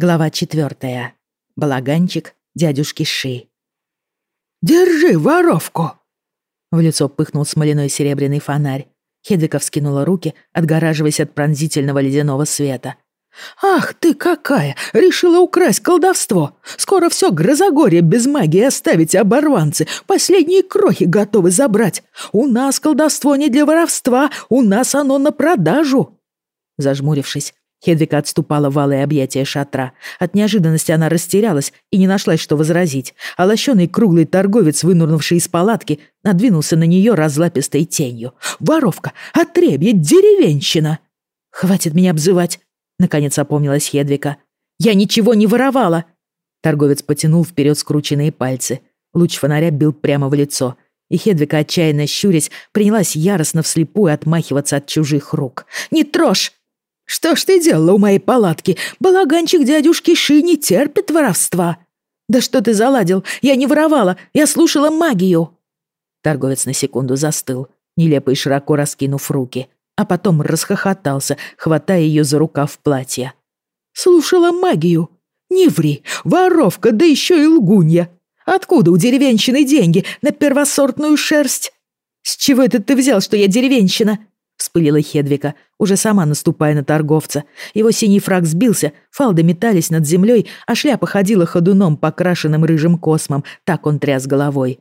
Глава четвертая. Балаганчик дядюшки Ши. «Держи воровку!» В лицо пыхнул смоляной серебряный фонарь. Хедвика вскинула руки, отгораживаясь от пронзительного ледяного света. «Ах ты какая! Решила украсть колдовство! Скоро все Грозогорье без магии оставить, оборванцы! Последние крохи готовы забрать! У нас колдовство не для воровства, у нас оно на продажу!» Зажмурившись, Хедвика отступала в алые объятия шатра. От неожиданности она растерялась и не нашлась, что возразить. А лощеный круглый торговец, вынурнувший из палатки, надвинулся на нее разлапистой тенью. «Воровка! Отребье! Деревенщина!» «Хватит меня обзывать!» — наконец опомнилась Хедвика. «Я ничего не воровала!» Торговец потянул вперед скрученные пальцы. Луч фонаря бил прямо в лицо. И Хедвика, отчаянно щурясь, принялась яростно вслепую отмахиваться от чужих рук. «Не трожь!» «Что ж ты делала у моей палатки? Балаганчик дядюшки Ши не терпит воровства». «Да что ты заладил? Я не воровала, я слушала магию». Торговец на секунду застыл, нелепо и широко раскинув руки, а потом расхохотался, хватая ее за рукав платья. «Слушала магию? Не ври, воровка, да еще и лгунья. Откуда у деревенщины деньги на первосортную шерсть?» «С чего это ты взял, что я деревенщина?» Вспылила Хедвика, уже сама наступая на торговца. Его синий фраг сбился, фалды метались над землей, а шляпа ходила ходуном, покрашенным рыжим космом, так он тряс головой.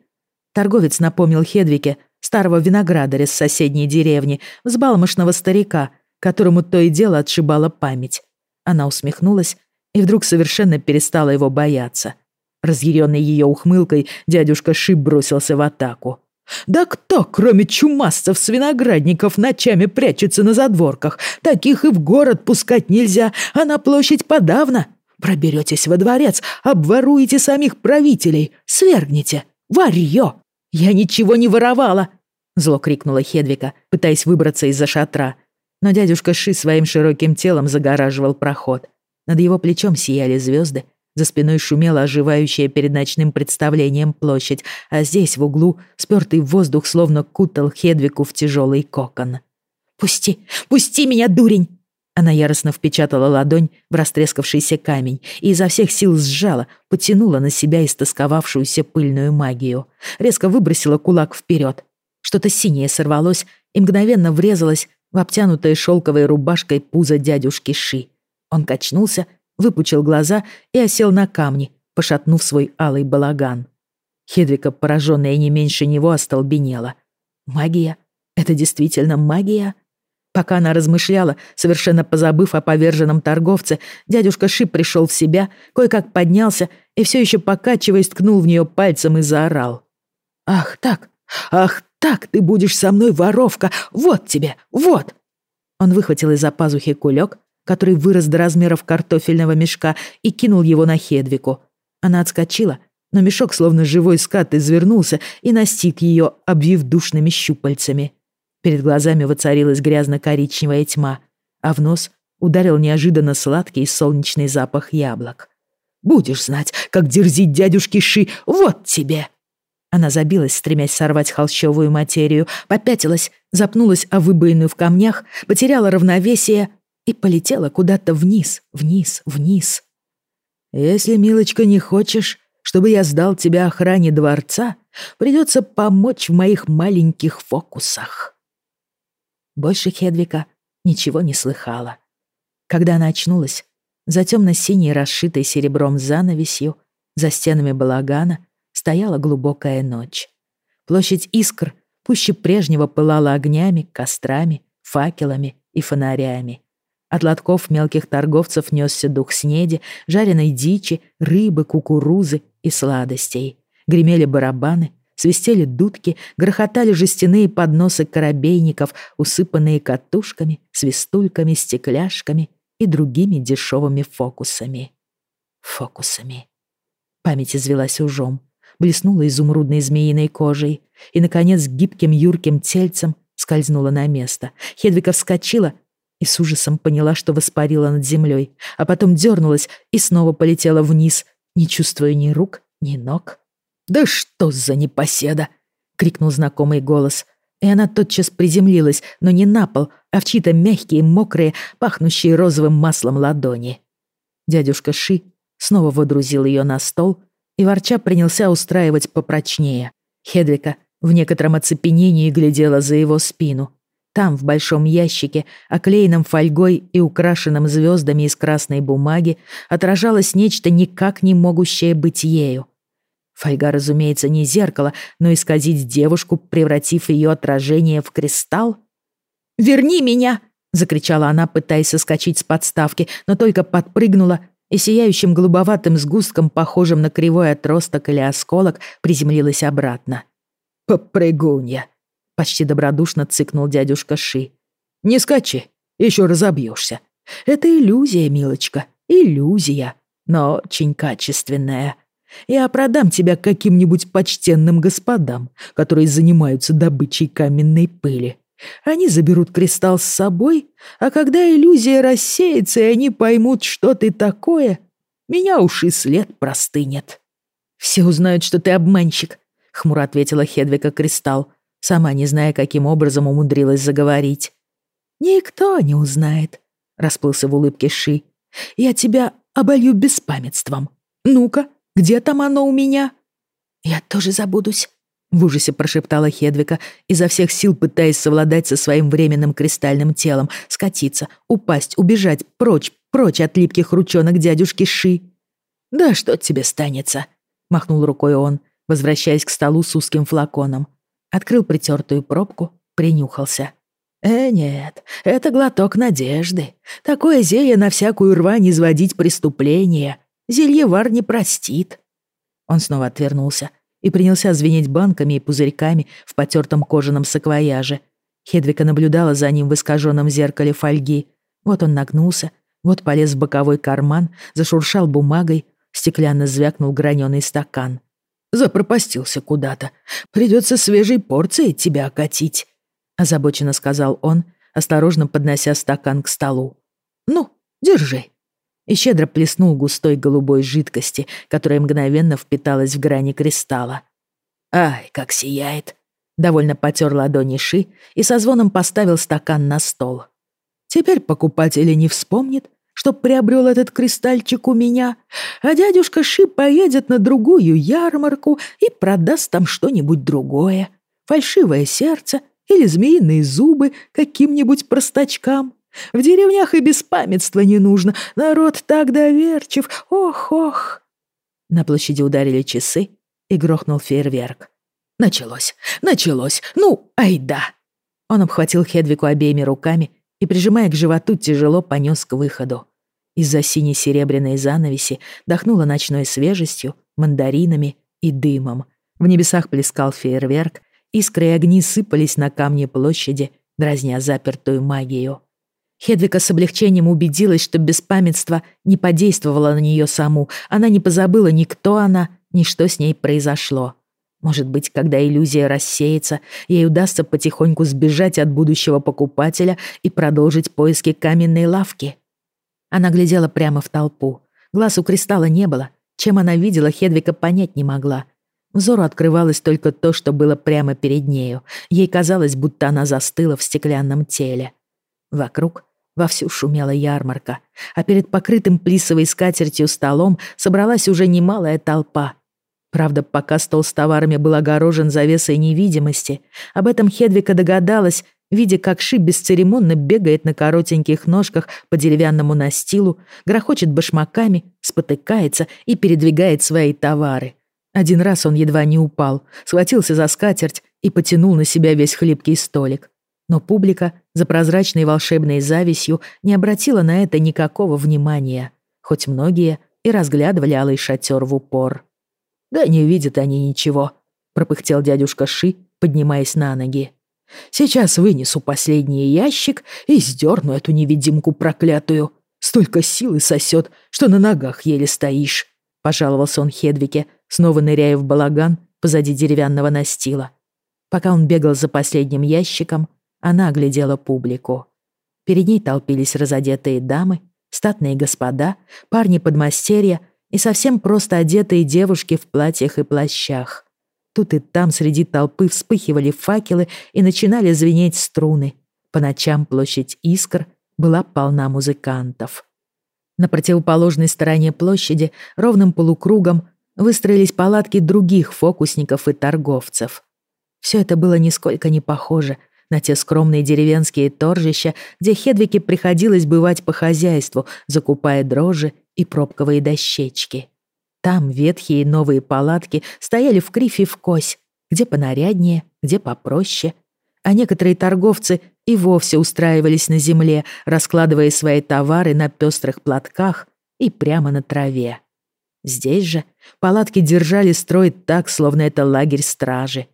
Торговец напомнил Хедвике старого виноградаря с соседней деревни, взбалмошного старика, которому то и дело отшибала память. Она усмехнулась и вдруг совершенно перестала его бояться. Разъяренный ее ухмылкой, дядюшка Шип бросился в атаку. Да кто, кроме чумастов-свиноградников, ночами прячется на задворках? Таких и в город пускать нельзя, а на площадь подавно. Проберетесь во дворец, обворуете самих правителей, свергнете. Варьё! Я ничего не воровала!» Зло крикнула Хедвика, пытаясь выбраться из-за шатра. Но дядюшка Ши своим широким телом загораживал проход. Над его плечом сияли звезды, за спиной шумела оживающая перед ночным представлением площадь, а здесь, в углу, спёртый воздух словно кутал Хедвику в тяжелый кокон. «Пусти! Пусти меня, дурень!» Она яростно впечатала ладонь в растрескавшийся камень и изо всех сил сжала, потянула на себя истосковавшуюся пыльную магию. Резко выбросила кулак вперед. Что-то синее сорвалось и мгновенно врезалось в обтянутое шелковой рубашкой пузо дядюшки Ши. Он качнулся, выпучил глаза и осел на камни, пошатнув свой алый балаган. Хедвика, пораженная не меньше него, остолбенела. Магия? Это действительно магия? Пока она размышляла, совершенно позабыв о поверженном торговце, дядюшка Шип пришел в себя, кое-как поднялся и все еще покачиваясь ткнул в нее пальцем и заорал. «Ах так! Ах так! Ты будешь со мной, воровка! Вот тебе! Вот!» Он выхватил из-за пазухи кулек, который вырос до размеров картофельного мешка, и кинул его на Хедвику. Она отскочила, но мешок, словно живой скат, извернулся и настиг ее, обвив душными щупальцами. Перед глазами воцарилась грязно-коричневая тьма, а в нос ударил неожиданно сладкий солнечный запах яблок. «Будешь знать, как дерзить дядюшки Ши, вот тебе!» Она забилась, стремясь сорвать холщовую материю, попятилась, запнулась о выбоину в камнях, потеряла равновесие и полетела куда-то вниз, вниз, вниз. «Если, милочка, не хочешь, чтобы я сдал тебя охране дворца, придется помочь в моих маленьких фокусах». Больше Хедвика ничего не слыхала. Когда она очнулась, за темно-синей расшитой серебром занавесью, за стенами балагана, стояла глубокая ночь. Площадь искр пуще прежнего пылала огнями, кострами, факелами и фонарями. От лотков мелких торговцев несся дух снеди, жареной дичи, рыбы, кукурузы и сладостей. Гремели барабаны, свистели дудки, грохотали жестяные подносы корабейников, усыпанные катушками, свистульками, стекляшками и другими дешевыми фокусами. Фокусами. Память извелась ужом, блеснула изумрудной змеиной кожей и, наконец, гибким юрким тельцем скользнула на место. Хедвика вскочила и с ужасом поняла, что воспарила над землей, а потом дернулась и снова полетела вниз, не чувствуя ни рук, ни ног. «Да что за непоседа!» — крикнул знакомый голос, и она тотчас приземлилась, но не на пол, а в чьи-то мягкие, мокрые, пахнущие розовым маслом ладони. Дядюшка Ши снова водрузил ее на стол и ворча принялся устраивать попрочнее. Хедвика в некотором оцепенении глядела за его спину. Там, в большом ящике, оклеенном фольгой и украшенном звездами из красной бумаги, отражалось нечто никак не могущее быть ею. Фольга, разумеется, не зеркало, но исказить девушку, превратив ее отражение в кристалл? «Верни меня!» — закричала она, пытаясь соскочить с подставки, но только подпрыгнула и сияющим голубоватым сгустком, похожим на кривой отросток или осколок, приземлилась обратно. «Попрыгунья!» — почти добродушно цыкнул дядюшка Ши. «Не скачи, еще разобьешься. Это иллюзия, милочка, иллюзия, но очень качественная. Я продам тебя каким-нибудь почтенным господам, которые занимаются добычей каменной пыли. Они заберут кристалл с собой, а когда иллюзия рассеется, и они поймут, что ты такое, меня уж и след простынет. «Все узнают, что ты обманщик», — хмуро ответила Хедвика Кристалл, сама не зная, каким образом умудрилась заговорить. «Никто не узнает», — расплылся в улыбке Ши. «Я тебя оболью беспамятством. Ну-ка, где там оно у меня?» «Я тоже забудусь», в ужасе прошептала Хедвика, изо всех сил пытаясь совладать со своим временным кристальным телом, скатиться, упасть, убежать прочь, прочь от липких ручонок дядюшки Ши. «Да что тебе станется?» — махнул рукой он, возвращаясь к столу с узким флаконом. Открыл притертую пробку, принюхался. «Э, нет, это глоток надежды. Такое зелье на всякую рвань изводить преступление. Зельевар не простит». Он снова отвернулся, и принялся звенеть банками и пузырьками в потертом кожаном саквояже. Хедвика наблюдала за ним в искаженном зеркале фольги. Вот он нагнулся, вот полез в боковой карман, зашуршал бумагой, стеклянно звякнул граненый стакан. «Запропастился куда-то. Придется свежей порцией тебя окатить», — озабоченно сказал он, осторожно поднося стакан к столу. «Ну, держи» и щедро плеснул густой голубой жидкости, которая мгновенно впиталась в грани кристалла. «Ай, как сияет!» Довольно потер ладони Ши и со звоном поставил стакан на стол. «Теперь покупатель не вспомнит, что приобрел этот кристальчик у меня, а дядюшка Ши поедет на другую ярмарку и продаст там что-нибудь другое. Фальшивое сердце или змеиные зубы каким-нибудь простачкам. В деревнях и беспамятства не нужно. Народ так доверчив. Ох-ох!» На площади ударили часы и грохнул фейерверк. «Началось! Началось! Ну, айда!» Он обхватил Хедвику обеими руками и, прижимая к животу, тяжело понес к выходу. Из-за синей серебряной занавеси дохнуло ночной свежестью, мандаринами и дымом. В небесах плескал фейерверк, искры и огни сыпались на камни площади, дразня запертую магию. Хедвика с облегчением убедилась, что беспамятство не подействовало на нее саму. Она не позабыла ни кто она, ни что с ней произошло. Может быть, когда иллюзия рассеется, ей удастся потихоньку сбежать от будущего покупателя и продолжить поиски каменной лавки. Она глядела прямо в толпу. Глаз у кристалла не было. Чем она видела, Хедвика понять не могла. Взору открывалось только то, что было прямо перед нею. Ей казалось, будто она застыла в стеклянном теле. Вокруг Вовсю шумела ярмарка, а перед покрытым плисовой скатертью столом собралась уже немалая толпа. Правда, пока стол с товарами был огорожен завесой невидимости, об этом Хедвика догадалась, видя, как Ши бесцеремонно бегает на коротеньких ножках по деревянному настилу, грохочет башмаками, спотыкается и передвигает свои товары. Один раз он едва не упал, схватился за скатерть и потянул на себя весь хлипкий столик. Но публика за прозрачной волшебной завистью не обратила на это никакого внимания, хоть многие и разглядывали алый шатер в упор. «Да не видят они ничего», — пропыхтел дядюшка Ши, поднимаясь на ноги. «Сейчас вынесу последний ящик и сдерну эту невидимку проклятую. Столько силы сосет, что на ногах еле стоишь», — пожаловался он Хедвике, снова ныряя в балаган позади деревянного настила. Пока он бегал за последним ящиком, она оглядела публику. Перед ней толпились разодетые дамы, статные господа, парни-подмастерья и совсем просто одетые девушки в платьях и плащах. Тут и там среди толпы вспыхивали факелы и начинали звенеть струны. По ночам площадь Искр была полна музыкантов. На противоположной стороне площади ровным полукругом выстроились палатки других фокусников и торговцев. Все это было нисколько не похоже на те скромные деревенские торжища, где Хедвике приходилось бывать по хозяйству, закупая дрожжи и пробковые дощечки. Там ветхие новые палатки стояли в крифе в кось, где понаряднее, где попроще. А некоторые торговцы и вовсе устраивались на земле, раскладывая свои товары на пестрых платках и прямо на траве. Здесь же палатки держали строй так, словно это лагерь стражи.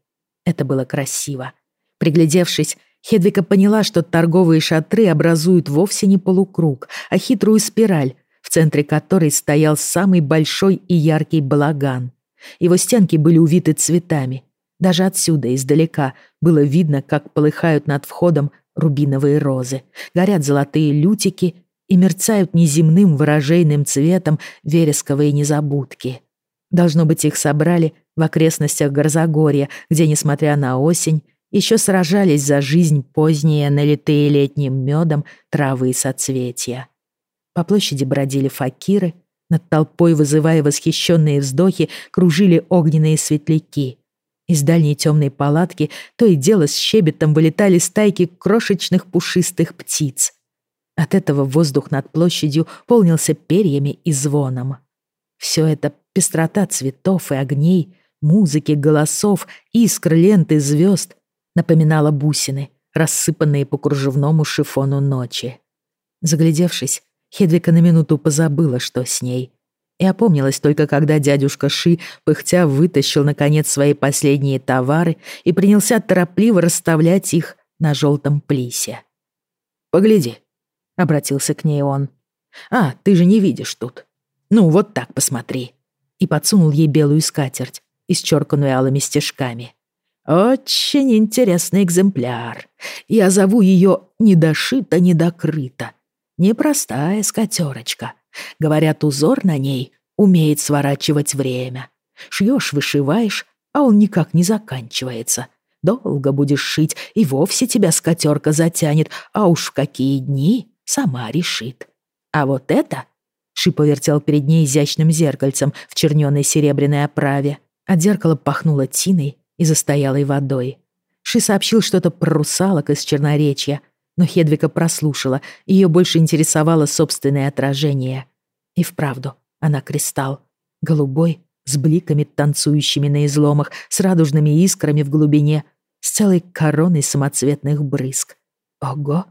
Это было красиво. Приглядевшись, Хедвика поняла, что торговые шатры образуют вовсе не полукруг, а хитрую спираль, центре которой стоял самый большой и яркий балаган. Его стенки были увиты цветами. Даже отсюда, издалека, было видно, как полыхают над входом рубиновые розы, горят золотые лютики и мерцают неземным выражейным цветом вересковые незабудки. Должно быть, их собрали в окрестностях Горзагорья, где, несмотря на осень, еще сражались за жизнь поздние, налитые летним медом травы и соцветия. По площади бродили факиры, над толпой, вызывая восхищенные вздохи, кружили огненные светляки. Из дальней темной палатки то и дело с щебетом вылетали стайки крошечных пушистых птиц. От этого воздух над площадью полнился перьями и звоном. Все это пестрота цветов и огней, музыки, голосов, искр, ленты, звезд напоминала бусины, рассыпанные по кружевному шифону ночи. Заглядевшись, Хедвика на минуту позабыла, что с ней. И опомнилась только, когда дядюшка Ши, пыхтя, вытащил, наконец, свои последние товары и принялся торопливо расставлять их на желтом плисе. «Погляди», — обратился к ней он. «А, ты же не видишь тут. Ну, вот так посмотри». И подсунул ей белую скатерть, исчерканную алыми стежками. «Очень интересный экземпляр. Я зову ее «Недошито, недокрыто». Непростая скатерочка. Говорят, узор на ней умеет сворачивать время. Шьешь, вышиваешь, а он никак не заканчивается. Долго будешь шить, и вовсе тебя скатерка затянет, а уж в какие дни сама решит. А вот это... Ши повертел перед ней изящным зеркальцем в черненой серебряной оправе. От зеркала пахнуло тиной и застоялой водой. Ши сообщил что-то про русалок из Черноречья — но Хедвика прослушала, ее больше интересовало собственное отражение. И вправду, она кристалл. Голубой, с бликами, танцующими на изломах, с радужными искрами в глубине, с целой короной самоцветных брызг. Ого!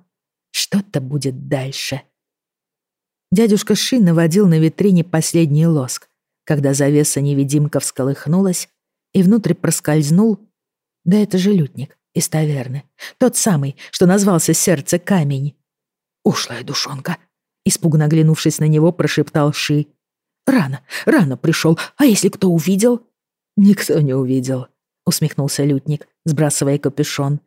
Что-то будет дальше. Дядюшка Ши наводил на витрине последний лоск, когда завеса-невидимка всколыхнулась, и внутрь проскользнул... Да это же лютник из таверны. Тот самый, что назвался «Сердце камень». «Ушлая душонка», — испуганно оглянувшись на него, прошептал Ши. «Рано, рано пришел, а если кто увидел?» «Никто не увидел», — усмехнулся лютник, сбрасывая капюшон.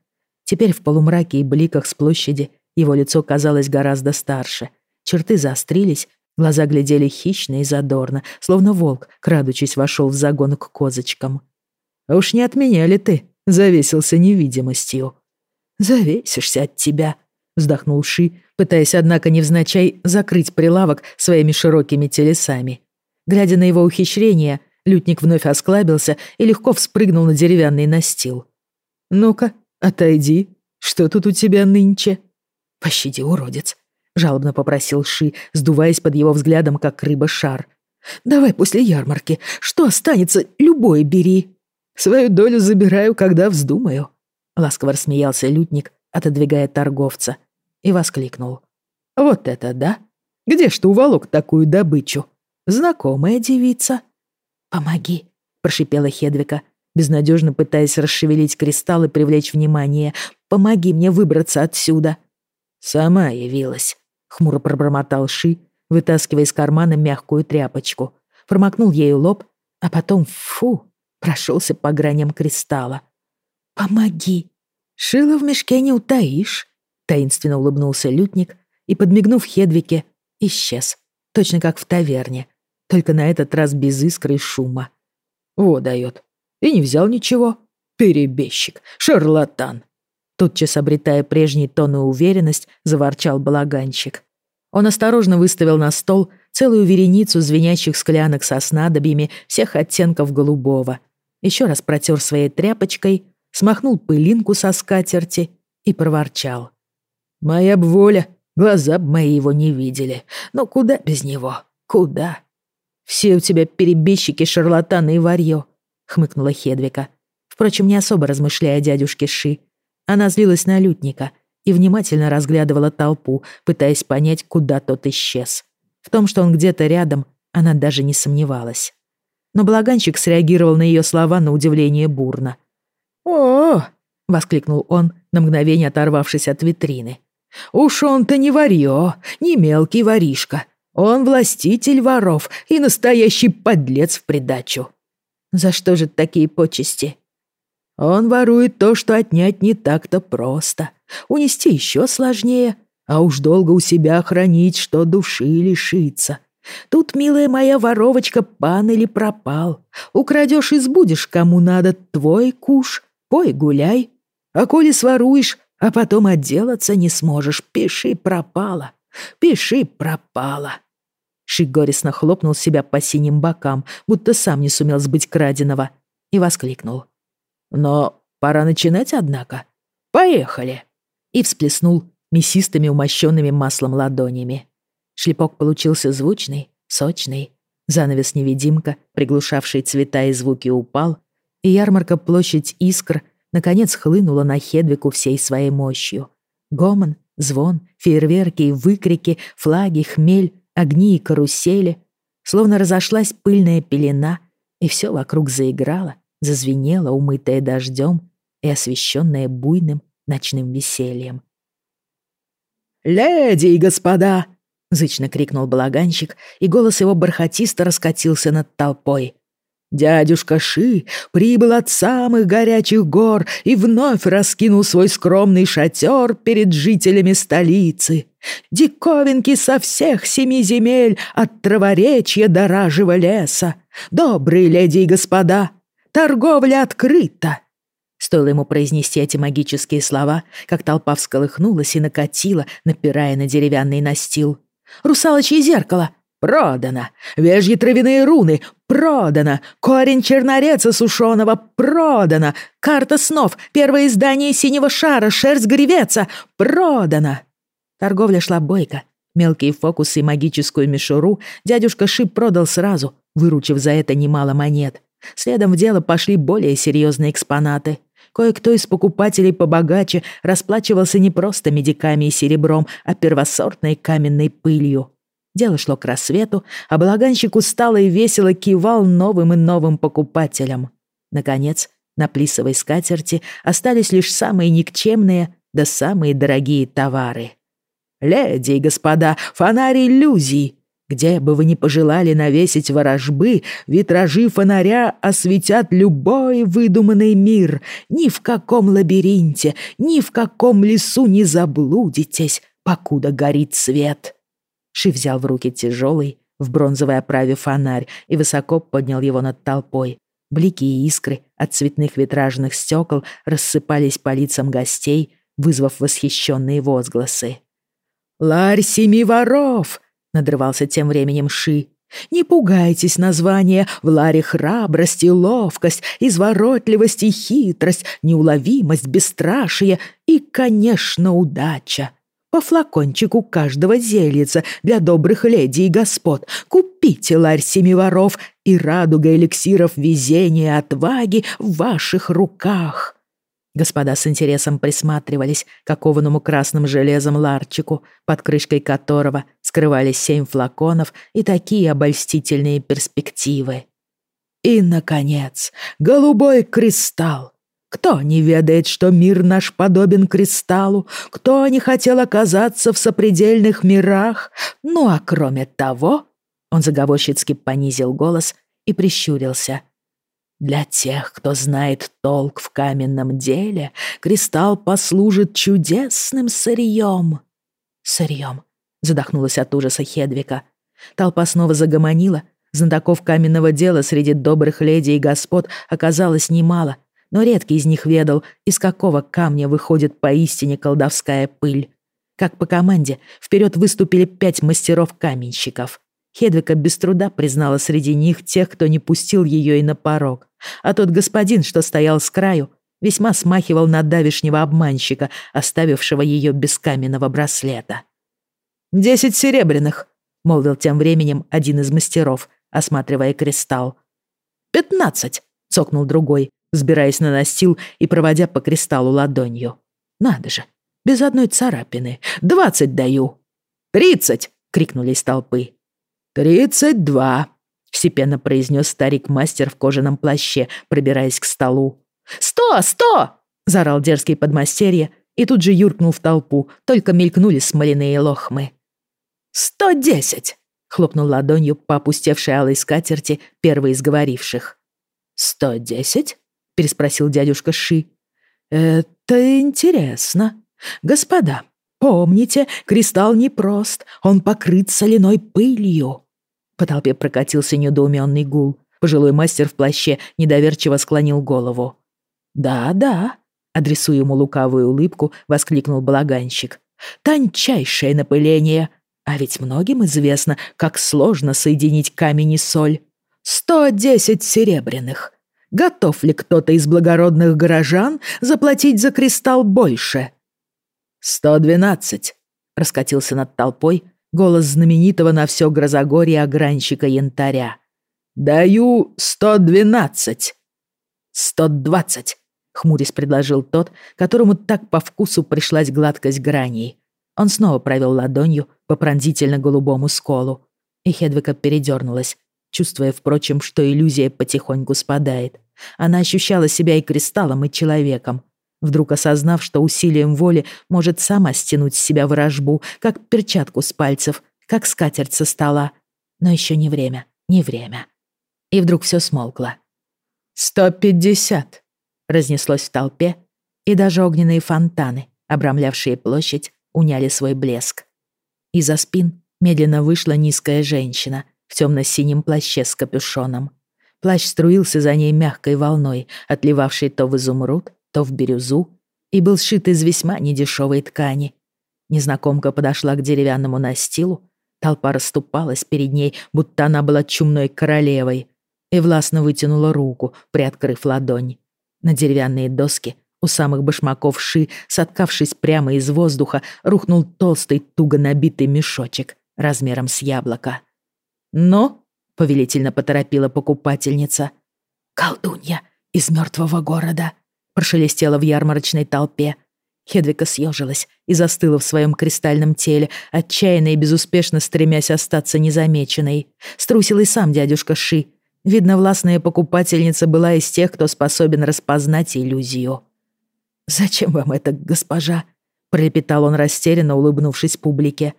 Теперь в полумраке и бликах с площади его лицо казалось гораздо старше. Черты заострились, глаза глядели хищно и задорно, словно волк, крадучись, вошел в загон к козочкам. «А уж не отменяли ты завесился невидимостью. «Завесишься от тебя», — вздохнул Ши, пытаясь, однако, невзначай закрыть прилавок своими широкими телесами. Глядя на его ухищрение, лютник вновь осклабился и легко вспрыгнул на деревянный настил. «Ну-ка, отойди. Что тут у тебя нынче?» «Пощади, уродец», — жалобно попросил Ши, сдуваясь под его взглядом, как рыба-шар. «Давай после ярмарки. Что останется, любое бери». Свою долю забираю, когда вздумаю», — ласково рассмеялся лютник, отодвигая торговца, и воскликнул. «Вот это да! Где ж ты уволок такую добычу? Знакомая девица?» «Помоги», — прошипела Хедвика, безнадежно пытаясь расшевелить кристалл и привлечь внимание. «Помоги мне выбраться отсюда». «Сама явилась», — хмуро пробормотал Ши, вытаскивая из кармана мягкую тряпочку. Промокнул ею лоб, а потом фу, прошелся по граням кристалла. «Помоги!» «Шило в мешке не утаишь», — таинственно улыбнулся лютник и, подмигнув Хедвике, исчез, точно как в таверне, только на этот раз без искры и шума. «Во дает. И не взял ничего. Перебежчик, шарлатан!» Тотчас обретая прежний тон и уверенность, заворчал балаганщик. Он осторожно выставил на стол целую вереницу звенящих склянок со снадобьями всех оттенков голубого. Еще раз протер своей тряпочкой, смахнул пылинку со скатерти и проворчал. «Моя б воля, глаза б мои его не видели. Но куда без него? Куда?» «Все у тебя перебежчики, шарлатаны и варьё», — хмыкнула Хедвика. Впрочем, не особо размышляя дядюшке Ши. Она злилась на лютника и внимательно разглядывала толпу, пытаясь понять, куда тот исчез. В том, что он где-то рядом, она даже не сомневалась. Но благанчик среагировал на ее слова на удивление бурно. «О!», воскликнул он, на мгновение оторвавшись от витрины. «Уж он-то не варьё, не мелкий воришка. Он властитель воров и настоящий подлец в придачу». «За что же такие почести?» Он ворует то, что отнять не так-то просто. Унести еще сложнее, а уж долго у себя хранить, что души лишится. Тут, милая моя воровочка, пан или пропал. Украдешь и сбудешь, кому надо, твой куш, пой гуляй. А коли своруешь, а потом отделаться не сможешь, пиши пропало, пиши пропало. Шик горестно хлопнул себя по синим бокам, будто сам не сумел сбыть краденого, и воскликнул. Но пора начинать, однако. Поехали!» И всплеснул мясистыми умощенными маслом ладонями. Шлепок получился звучный, сочный. Занавес-невидимка, приглушавший цвета и звуки, упал, и ярмарка площадь искр наконец хлынула на Хедвику всей своей мощью. Гомон, звон, фейерверки и выкрики, флаги, хмель, огни и карусели. Словно разошлась пыльная пелена, и все вокруг заиграло, зазвенела, умытая дождем и освещенная буйным ночным весельем. «Леди и господа!» — зычно крикнул балаганщик, и голос его бархатисто раскатился над толпой. Дядюшка Ши прибыл от самых горячих гор и вновь раскинул свой скромный шатер перед жителями столицы. Диковинки со всех семи земель от траворечья до ражего леса. Добрые леди и господа, Торговля открыта!» Стоило ему произнести эти магические слова, как толпа всколыхнулась и накатила, напирая на деревянный настил. «Русалочье зеркало! Продано! Вежьи травяные руны! Продано! Корень чернореца сушеного! Продано! Карта снов! Первое издание синего шара! Шерсть гревеца! Продано!» Торговля шла бойко. Мелкие фокусы и магическую мишуру дядюшка Шип продал сразу, выручив за это немало монет. Следом в дело пошли более серьезные экспонаты. Кое-кто из покупателей побогаче расплачивался не просто медиками и серебром, а первосортной каменной пылью. Дело шло к рассвету, а балаганщик устало и весело кивал новым и новым покупателям. Наконец, на плисовой скатерти остались лишь самые никчемные да самые дорогие товары. «Леди и господа, фонарь иллюзий!» Где бы вы ни пожелали навесить ворожбы, витражи фонаря осветят любой выдуманный мир. Ни в каком лабиринте, ни в каком лесу не заблудитесь, покуда горит свет. Ши взял в руки тяжелый, в бронзовой оправе фонарь и высоко поднял его над толпой. Блики и искры от цветных витражных стекол рассыпались по лицам гостей, вызвав восхищенные возгласы. «Ларь семи воров! Надрывался тем временем Ши. «Не пугайтесь названия в ларе храбрость и ловкость, изворотливость и хитрость, неуловимость, бесстрашие и, конечно, удача. По флакончику каждого зельица для добрых леди и господ. Купите ларь семи воров, и радуга эликсиров везения и отваги в ваших руках». Господа с интересом присматривались к окованному красным железом ларчику, под крышкой которого скрывались семь флаконов и такие обольстительные перспективы. И, наконец, голубой кристалл. Кто не ведает, что мир наш подобен кристаллу? Кто не хотел оказаться в сопредельных мирах? Ну а кроме того, он заговорщицки понизил голос и прищурился — для тех, кто знает толк в каменном деле, кристалл послужит чудесным сырьем. Сырьем, задохнулась от ужаса Хедвика. Толпа снова загомонила. Знатоков каменного дела среди добрых леди и господ оказалось немало, но редкий из них ведал, из какого камня выходит поистине колдовская пыль. Как по команде, вперед выступили пять мастеров-каменщиков. Хедвика без труда признала среди них тех, кто не пустил ее и на порог. А тот господин, что стоял с краю, весьма смахивал на давишнего обманщика, оставившего ее без каменного браслета. «Десять серебряных», — молвил тем временем один из мастеров, осматривая кристалл. «Пятнадцать», — цокнул другой, взбираясь на настил и проводя по кристаллу ладонью. «Надо же, без одной царапины. Двадцать даю!» «Тридцать!» — крикнули из толпы. «Тридцать два!» — степенно произнес старик-мастер в кожаном плаще, пробираясь к столу. «Сто! Сто!» — заорал дерзкий подмастерье и тут же юркнул в толпу, только мелькнули смоляные лохмы. «Сто десять!» — хлопнул ладонью по опустевшей алой скатерти первый из говоривших. «Сто десять?» — переспросил дядюшка Ши. «Это интересно. Господа, помните, кристалл непрост, он покрыт соляной пылью». По толпе прокатился недоуменный гул. Пожилой мастер в плаще недоверчиво склонил голову. «Да-да», — адресуя ему лукавую улыбку, воскликнул балаганщик. «Тончайшее напыление. А ведь многим известно, как сложно соединить камень и соль. Сто десять серебряных. Готов ли кто-то из благородных горожан заплатить за кристалл больше?» «Сто двенадцать», — раскатился над толпой голос знаменитого на все Грозогорье огранщика янтаря. «Даю сто двенадцать». «Сто двадцать», — хмурясь предложил тот, которому так по вкусу пришлась гладкость граней. Он снова провел ладонью по пронзительно-голубому сколу, и Хедвика передернулась, чувствуя, впрочем, что иллюзия потихоньку спадает. Она ощущала себя и кристаллом, и человеком, вдруг осознав, что усилием воли может сама стянуть с себя ворожбу, как перчатку с пальцев, как скатерть со стола. Но еще не время, не время. И вдруг все смолкло. «Сто пятьдесят!» разнеслось в толпе, и даже огненные фонтаны, обрамлявшие площадь, уняли свой блеск. Из-за спин медленно вышла низкая женщина в темно-синем плаще с капюшоном. Плащ струился за ней мягкой волной, отливавшей то в изумруд, то в бирюзу, и был сшит из весьма недешевой ткани. Незнакомка подошла к деревянному настилу, толпа расступалась перед ней, будто она была чумной королевой, и властно вытянула руку, приоткрыв ладонь. На деревянные доски у самых башмаков Ши, соткавшись прямо из воздуха, рухнул толстый, туго набитый мешочек размером с яблоко. «Но», — повелительно поторопила покупательница, — «колдунья из мертвого города», прошелестело в ярмарочной толпе. Хедвика съежилась и застыла в своем кристальном теле, отчаянно и безуспешно стремясь остаться незамеченной. Струсил и сам дядюшка Ши. Видно, властная покупательница была из тех, кто способен распознать иллюзию. «Зачем вам это, госпожа?» — пролепетал он растерянно, улыбнувшись публике.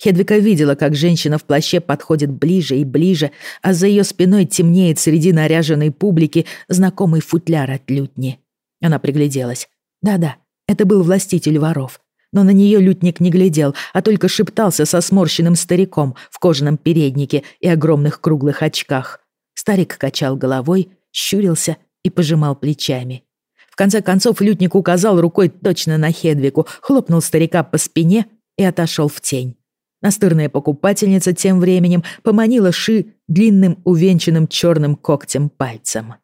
Хедвика видела, как женщина в плаще подходит ближе и ближе, а за ее спиной темнеет среди наряженной публики знакомый футляр от лютни. Она пригляделась. Да-да, это был властитель воров. Но на нее лютник не глядел, а только шептался со сморщенным стариком в кожаном переднике и огромных круглых очках. Старик качал головой, щурился и пожимал плечами. В конце концов лютник указал рукой точно на Хедвику, хлопнул старика по спине и отошел в тень. Настырная покупательница тем временем поманила Ши длинным увенчанным черным когтем пальцем.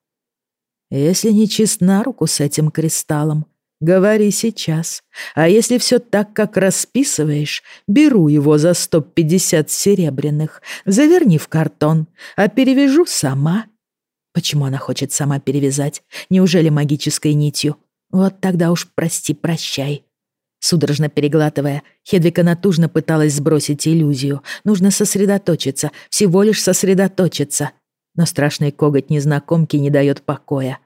Если не чист на руку с этим кристаллом, говори сейчас. А если все так, как расписываешь, беру его за сто пятьдесят серебряных, заверни в картон, а перевяжу сама. Почему она хочет сама перевязать? Неужели магической нитью? Вот тогда уж прости-прощай. Судорожно переглатывая, Хедвика натужно пыталась сбросить иллюзию. Нужно сосредоточиться, всего лишь сосредоточиться но страшный коготь незнакомки не дает покоя.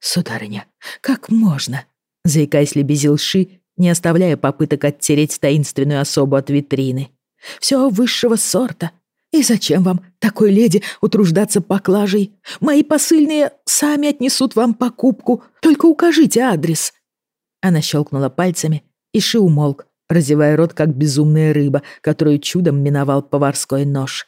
«Сударыня, как можно?» Заикаясь, лебезил Ши, не оставляя попыток оттереть таинственную особу от витрины. «Все высшего сорта. И зачем вам, такой леди, утруждаться поклажей? Мои посыльные сами отнесут вам покупку, только укажите адрес». Она щелкнула пальцами, и Ши умолк, разевая рот, как безумная рыба, которую чудом миновал поварской нож.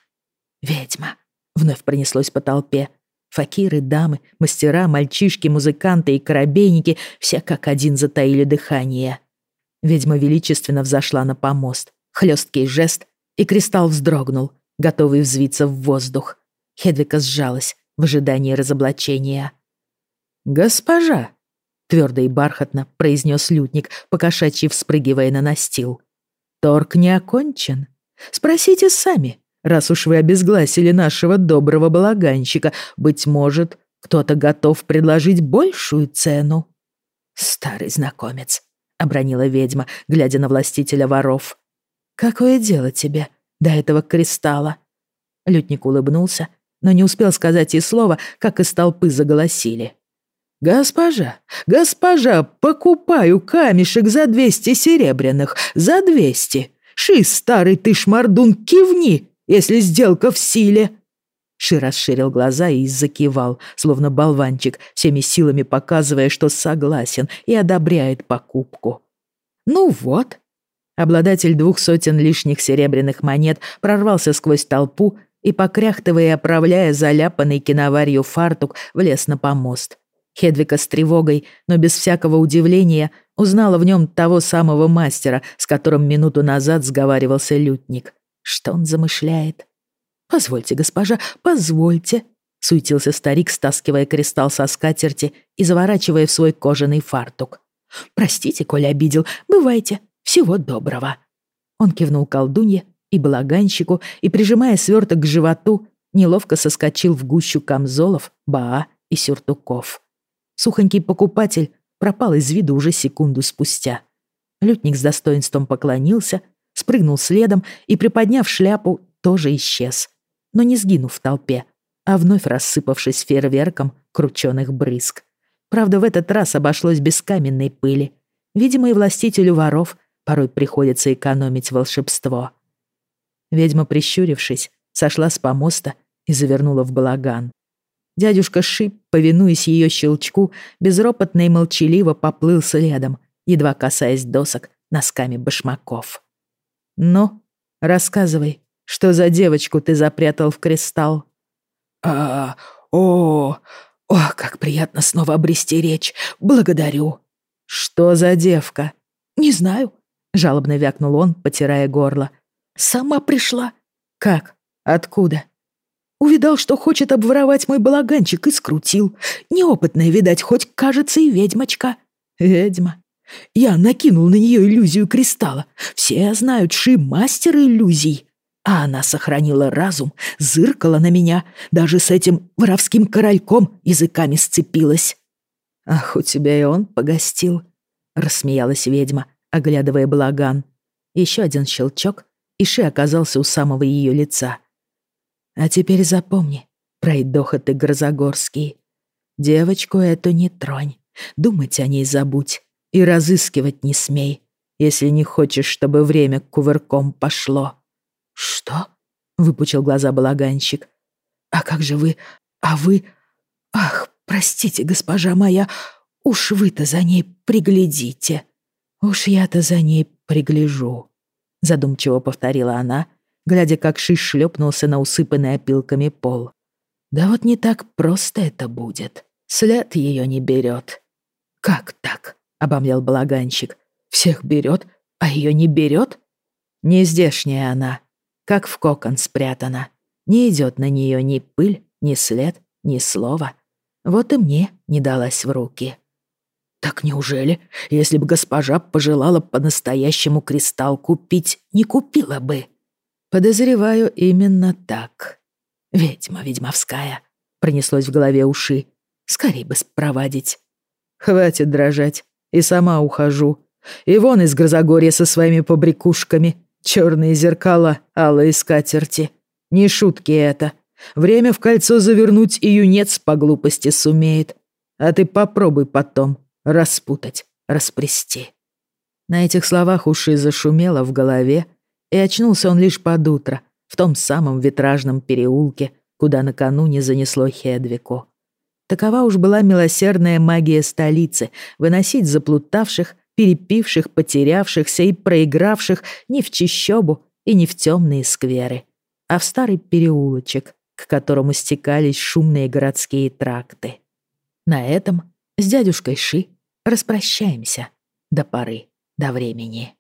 «Ведьма!» Вновь пронеслось по толпе. Факиры, дамы, мастера, мальчишки, музыканты и корабейники все как один затаили дыхание. Ведьма величественно взошла на помост. Хлесткий жест, и кристалл вздрогнул, готовый взвиться в воздух. Хедвика сжалась в ожидании разоблачения. «Госпожа!» — твердо и бархатно произнес лютник, покошачьи вспрыгивая на настил. «Торг не окончен. Спросите сами, раз уж вы обезгласили нашего доброго балаганщика, быть может, кто-то готов предложить большую цену». «Старый знакомец», — обронила ведьма, глядя на властителя воров. «Какое дело тебе до этого кристалла?» Лютник улыбнулся, но не успел сказать и слова, как из толпы заголосили. «Госпожа, госпожа, покупаю камешек за двести серебряных, за двести. Ши, старый ты шмардун, кивни, если сделка в силе!» Ши расширил глаза и закивал, словно болванчик, всеми силами показывая, что согласен и одобряет покупку. «Ну вот». Обладатель двух сотен лишних серебряных монет прорвался сквозь толпу и, покряхтывая и оправляя заляпанный киноварью фартук, влез на помост. Хедвика с тревогой, но без всякого удивления, узнала в нем того самого мастера, с которым минуту назад сговаривался лютник. Что он замышляет? «Позвольте, госпожа, позвольте», — суетился старик, стаскивая кристалл со скатерти и заворачивая в свой кожаный фартук. «Простите, коль обидел, бывайте, всего доброго». Он кивнул колдунье и балаганщику и, прижимая сверток к животу, неловко соскочил в гущу камзолов, баа и сюртуков. Сухонький покупатель пропал из виду уже секунду спустя. Лютник с достоинством поклонился, спрыгнул следом и, приподняв шляпу, тоже исчез но не сгинув в толпе, а вновь рассыпавшись фейерверком крученых брызг. Правда, в этот раз обошлось без каменной пыли. Видимо, и властителю воров порой приходится экономить волшебство. Ведьма, прищурившись, сошла с помоста и завернула в балаган. Дядюшка Шип, повинуясь ее щелчку, безропотно и молчаливо поплыл следом, едва касаясь досок носками башмаков. «Ну, рассказывай, что за девочку ты запрятал в кристалл?» «А, о, о, как приятно снова обрести речь. Благодарю». «Что за девка?» «Не знаю», — жалобно вякнул он, потирая горло. «Сама пришла». «Как? Откуда?» Увидал, что хочет обворовать мой балаганчик и скрутил. Неопытная, видать, хоть кажется и ведьмочка. Ведьма. Я накинул на нее иллюзию кристалла. Все знают, Ши мастер иллюзий. А она сохранила разум, зыркала на меня, даже с этим воровским корольком языками сцепилась. «Ах, у тебя и он погостил», — рассмеялась ведьма, оглядывая благан. Еще один щелчок, и Ши оказался у самого ее лица. «А теперь запомни, пройдоха ты Грозогорский. Девочку эту не тронь, думать о ней забудь и разыскивать не смей, если не хочешь, чтобы время кувырком пошло». «Что?» — выпучил глаза балаганщик. «А как же вы... А вы... Ах, простите, госпожа моя, уж вы-то за ней приглядите». «Уж я-то за ней пригляжу», — задумчиво повторила она, глядя, как шиш шлепнулся на усыпанный опилками пол. «Да вот не так просто это будет. След ее не берет». «Как так?» — обомлял балаганщик. «Всех берет, а ее не берет?» «Не здешняя она», как в кокон спрятана. Не идет на нее ни пыль, ни след, ни слова. Вот и мне не далась в руки. Так неужели, если бы госпожа пожелала по-настоящему кристалл купить, не купила бы? Подозреваю именно так. Ведьма ведьмовская. Пронеслось в голове уши. Скорей бы спровадить. Хватит дрожать. И сама ухожу. И вон из Грозогорья со своими побрякушками. Черные зеркала, алые скатерти. Не шутки это. Время в кольцо завернуть и юнец по глупости сумеет. А ты попробуй потом распутать, расплести. На этих словах уши зашумело в голове, и очнулся он лишь под утро, в том самом витражном переулке, куда накануне занесло Хедвику. Такова уж была милосердная магия столицы — выносить заплутавших перепивших, потерявшихся и проигравших не в чищобу и не в темные скверы, а в старый переулочек, к которому стекались шумные городские тракты. На этом с дядюшкой Ши распрощаемся до поры. до времени.